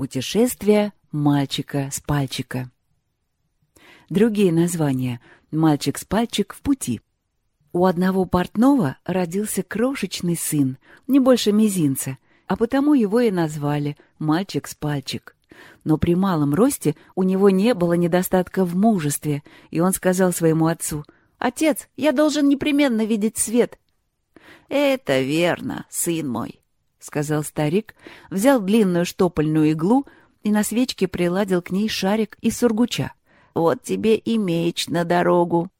Путешествие мальчика с пальчика. Другие названия «Мальчик с пальчик в пути». У одного портного родился крошечный сын, не больше мизинца, а потому его и назвали «Мальчик с пальчик». Но при малом росте у него не было недостатка в мужестве, и он сказал своему отцу «Отец, я должен непременно видеть свет». «Это верно, сын мой», — сказал старик, взял длинную штопольную иглу и на свечке приладил к ней шарик из сургуча. «Вот тебе и меч на дорогу».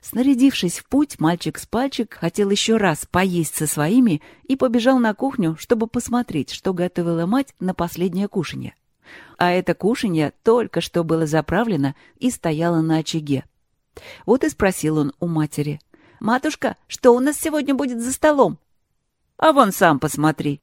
Снарядившись в путь, мальчик с пальчик хотел еще раз поесть со своими и побежал на кухню, чтобы посмотреть, что готовила мать на последнее кушанье. А это кушанье только что было заправлено и стояло на очаге. Вот и спросил он у матери. «Матушка, что у нас сегодня будет за столом?» «А вон сам посмотри».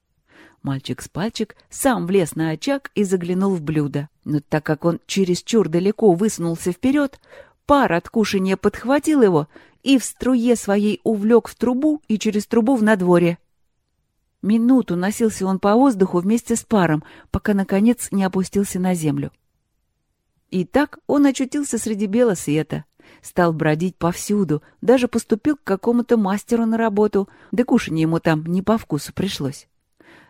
Мальчик с пальчик сам влез на очаг и заглянул в блюдо. Но так как он чересчур далеко высунулся вперед, пар от кушания подхватил его и в струе своей увлек в трубу и через трубу в надворье. Минуту носился он по воздуху вместе с паром, пока, наконец, не опустился на землю. И так он очутился среди бела света, стал бродить повсюду, даже поступил к какому-то мастеру на работу, да кушанье ему там не по вкусу пришлось.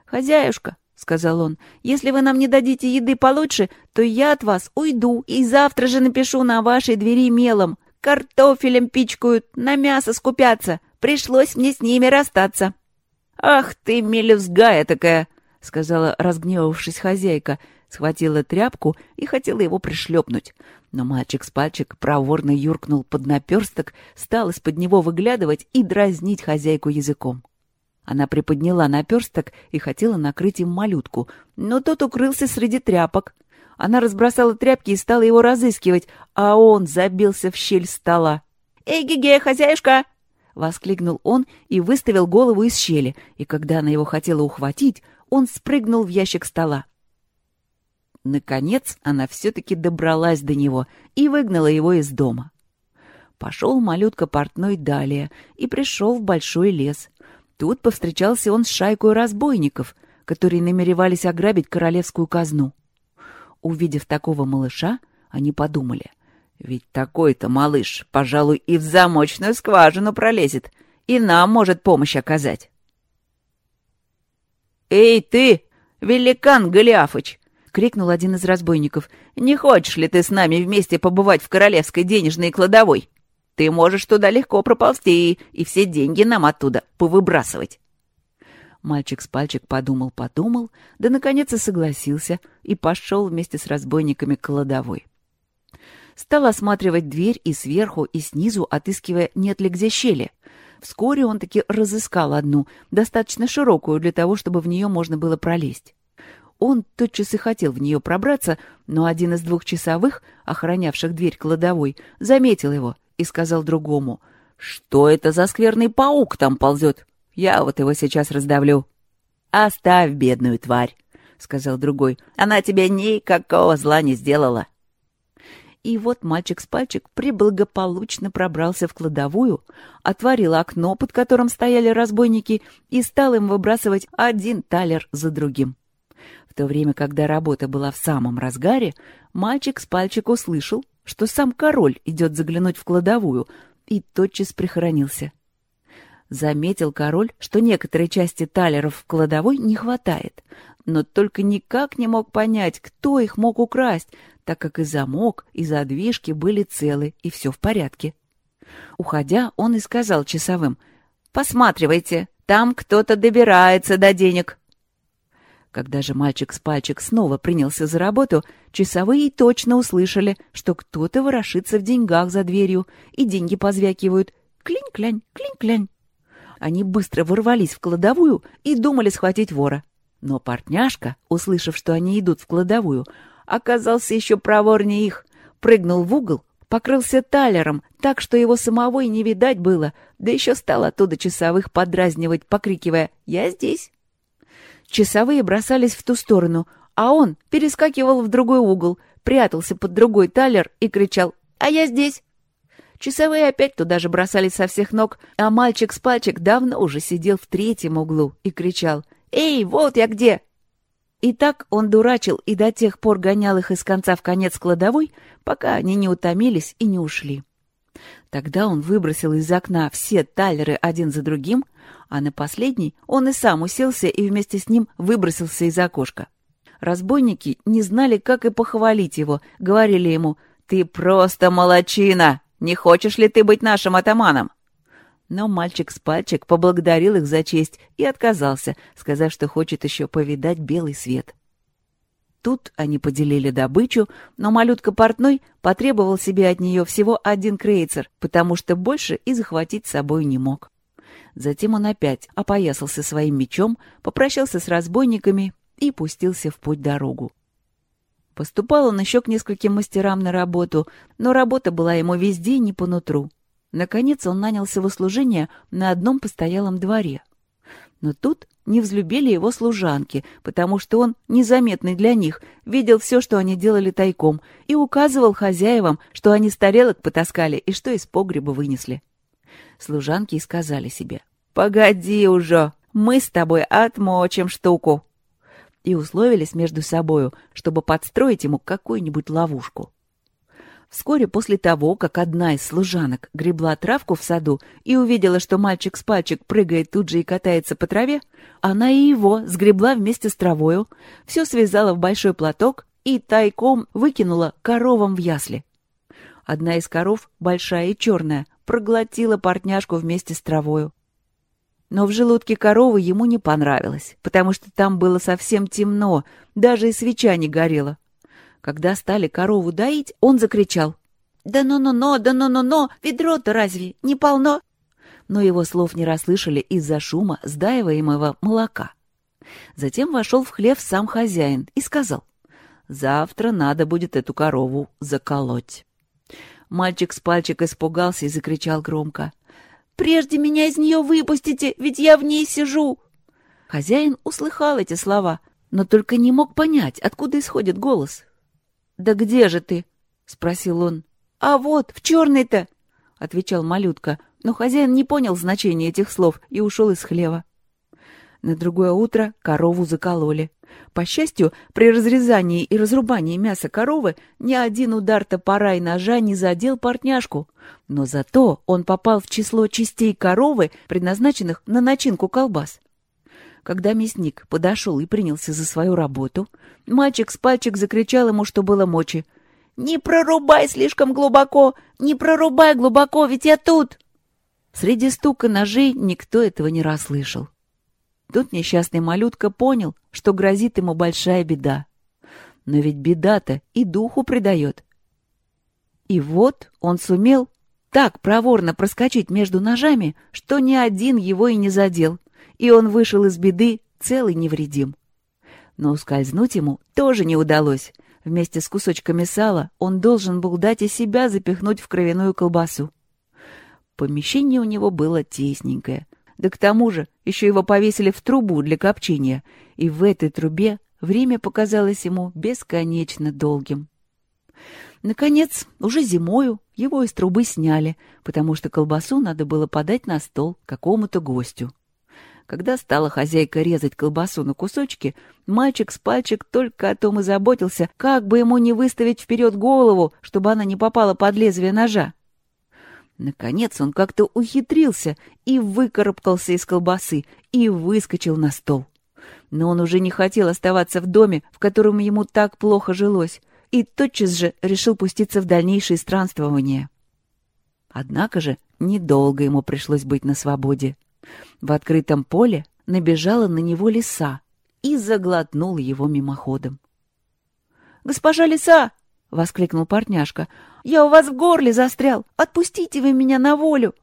«Хозяюшка», — сказал он, — «если вы нам не дадите еды получше, то я от вас уйду и завтра же напишу на вашей двери мелом. Картофелем пичкают, на мясо скупятся. Пришлось мне с ними расстаться». «Ах ты, мелюзгая такая!» — сказала, разгневавшись хозяйка, схватила тряпку и хотела его пришлепнуть. Но мальчик с пальчик проворно юркнул под наперсток, стал из-под него выглядывать и дразнить хозяйку языком. Она приподняла наперсток и хотела накрыть им малютку, но тот укрылся среди тряпок. Она разбросала тряпки и стала его разыскивать, а он забился в щель стола. «Эй, Гиге, хозяюшка!» — воскликнул он и выставил голову из щели, и когда она его хотела ухватить, он спрыгнул в ящик стола. Наконец она все-таки добралась до него и выгнала его из дома. Пошел малютка портной далее и пришел в большой лес. Тут повстречался он с шайкой разбойников, которые намеревались ограбить королевскую казну. Увидев такого малыша, они подумали, ведь такой-то малыш, пожалуй, и в замочную скважину пролезет, и нам может помощь оказать. «Эй ты, великан Голиафыч!» — крикнул один из разбойников. «Не хочешь ли ты с нами вместе побывать в королевской денежной кладовой?» Ты можешь туда легко проползти и, все деньги нам оттуда повыбрасывать. Мальчик с пальчик подумал-подумал, да, наконец, и согласился, и пошел вместе с разбойниками к кладовой. Стал осматривать дверь и сверху, и снизу, отыскивая, нет ли где щели. Вскоре он таки разыскал одну, достаточно широкую для того, чтобы в нее можно было пролезть. Он тотчас и хотел в нее пробраться, но один из двух часовых, охранявших дверь кладовой, заметил его — и сказал другому, «Что это за скверный паук там ползет? Я вот его сейчас раздавлю». «Оставь бедную тварь», — сказал другой, «она тебе никакого зла не сделала». И вот мальчик с пальчик приблагополучно пробрался в кладовую, отворил окно, под которым стояли разбойники, и стал им выбрасывать один талер за другим. В то время, когда работа была в самом разгаре, мальчик с пальчик услышал, что сам король идет заглянуть в кладовую, и тотчас прихоронился. Заметил король, что некоторые части талеров в кладовой не хватает, но только никак не мог понять, кто их мог украсть, так как и замок, и задвижки были целы, и все в порядке. Уходя, он и сказал часовым, «Посматривайте, там кто-то добирается до денег». Когда же мальчик с пальчик снова принялся за работу, часовые точно услышали, что кто-то ворошится в деньгах за дверью, и деньги позвякивают. Клинь-клянь, клинь-клянь. Они быстро ворвались в кладовую и думали схватить вора. Но портняшка, услышав, что они идут в кладовую, оказался еще проворнее их, прыгнул в угол, покрылся талером, так что его самого и не видать было, да еще стал оттуда часовых подразнивать, покрикивая «Я здесь! Часовые бросались в ту сторону, а он перескакивал в другой угол, прятался под другой талер и кричал «А я здесь!». Часовые опять туда же бросались со всех ног, а мальчик с пальчик давно уже сидел в третьем углу и кричал «Эй, вот я где!». И так он дурачил и до тех пор гонял их из конца в конец кладовой, пока они не утомились и не ушли. Тогда он выбросил из окна все талеры один за другим, а на последний он и сам уселся и вместе с ним выбросился из окошка. Разбойники не знали, как и похвалить его, говорили ему «Ты просто молочина! Не хочешь ли ты быть нашим атаманом?» Но мальчик с пальчик поблагодарил их за честь и отказался, сказав, что хочет еще повидать белый свет. Тут они поделили добычу, но малютка портной потребовал себе от нее всего один крейцер, потому что больше и захватить с собой не мог. Затем он опять опоясался своим мечом, попрощался с разбойниками и пустился в путь-дорогу. Поступал он еще к нескольким мастерам на работу, но работа была ему везде не по нутру. Наконец он нанялся в услужение на одном постоялом дворе. Но тут не взлюбили его служанки, потому что он, незаметный для них, видел все, что они делали тайком, и указывал хозяевам, что они с тарелок потаскали и что из погреба вынесли. Служанки сказали себе, «Погоди уже, мы с тобой отмочим штуку!» И условились между собою, чтобы подстроить ему какую-нибудь ловушку. Вскоре после того, как одна из служанок гребла травку в саду и увидела, что мальчик с пальчик прыгает тут же и катается по траве, она и его сгребла вместе с травою, все связала в большой платок и тайком выкинула коровам в ясли. Одна из коров, большая и черная, проглотила портняшку вместе с травою. Но в желудке коровы ему не понравилось, потому что там было совсем темно, даже и свеча не горела. Когда стали корову доить, он закричал. «Да ну-ну-ну, да ну-ну-ну, ведро-то разве не полно?» Но его слов не расслышали из-за шума сдаиваемого молока. Затем вошел в хлев сам хозяин и сказал. «Завтра надо будет эту корову заколоть». Мальчик с пальчик испугался и закричал громко. «Прежде меня из нее выпустите, ведь я в ней сижу!» Хозяин услыхал эти слова, но только не мог понять, откуда исходит голос. «Да где же ты?» — спросил он. «А вот, в черной-то!» — отвечал малютка, но хозяин не понял значения этих слов и ушел из хлева. На другое утро корову закололи. По счастью, при разрезании и разрубании мяса коровы ни один удар топора и ножа не задел портняшку, но зато он попал в число частей коровы, предназначенных на начинку колбас. Когда мясник подошел и принялся за свою работу, мальчик с пальчик закричал ему, что было мочи. «Не прорубай слишком глубоко! Не прорубай глубоко, ведь я тут!» Среди стука ножей никто этого не расслышал. Тут несчастный малютка понял, что грозит ему большая беда. Но ведь беда-то и духу придает. И вот он сумел так проворно проскочить между ножами, что ни один его и не задел, и он вышел из беды целый невредим. Но ускользнуть ему тоже не удалось. Вместе с кусочками сала он должен был дать и себя запихнуть в кровяную колбасу. Помещение у него было тесненькое. Да к тому же еще его повесили в трубу для копчения, и в этой трубе время показалось ему бесконечно долгим. Наконец, уже зимою его из трубы сняли, потому что колбасу надо было подать на стол какому-то гостю. Когда стала хозяйка резать колбасу на кусочки, мальчик с пальчик только о том и заботился, как бы ему не выставить вперед голову, чтобы она не попала под лезвие ножа. Наконец он как-то ухитрился и выкарабкался из колбасы и выскочил на стол. Но он уже не хотел оставаться в доме, в котором ему так плохо жилось, и тотчас же решил пуститься в дальнейшие странствования. Однако же недолго ему пришлось быть на свободе. В открытом поле набежала на него лиса и заглотнула его мимоходом. «Госпожа лиса!» — воскликнул партняшка. «Я у вас в горле застрял! Отпустите вы меня на волю!»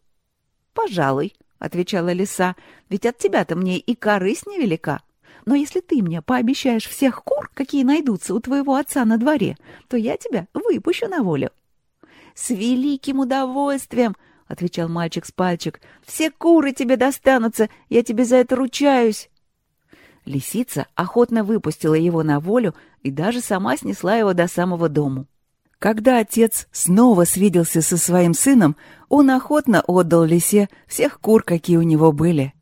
«Пожалуй», — отвечала лиса, — «ведь от тебя-то мне и корысть невелика. Но если ты мне пообещаешь всех кур, какие найдутся у твоего отца на дворе, то я тебя выпущу на волю». «С великим удовольствием!» — отвечал мальчик с пальчик. «Все куры тебе достанутся, я тебе за это ручаюсь!» Лисица охотно выпустила его на волю и даже сама снесла его до самого дому. Когда отец снова свиделся со своим сыном, он охотно отдал лисе всех кур, какие у него были.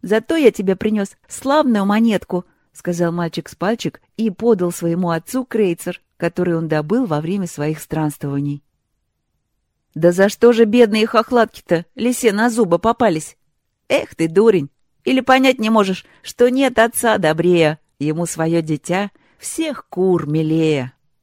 «Зато я тебе принес славную монетку», — сказал мальчик с пальчик и подал своему отцу крейцер, который он добыл во время своих странствований. «Да за что же бедные хохлатки-то лисе на зубы попались? Эх ты, дурень! Или понять не можешь, что нет отца добрее, ему свое дитя всех кур милее!»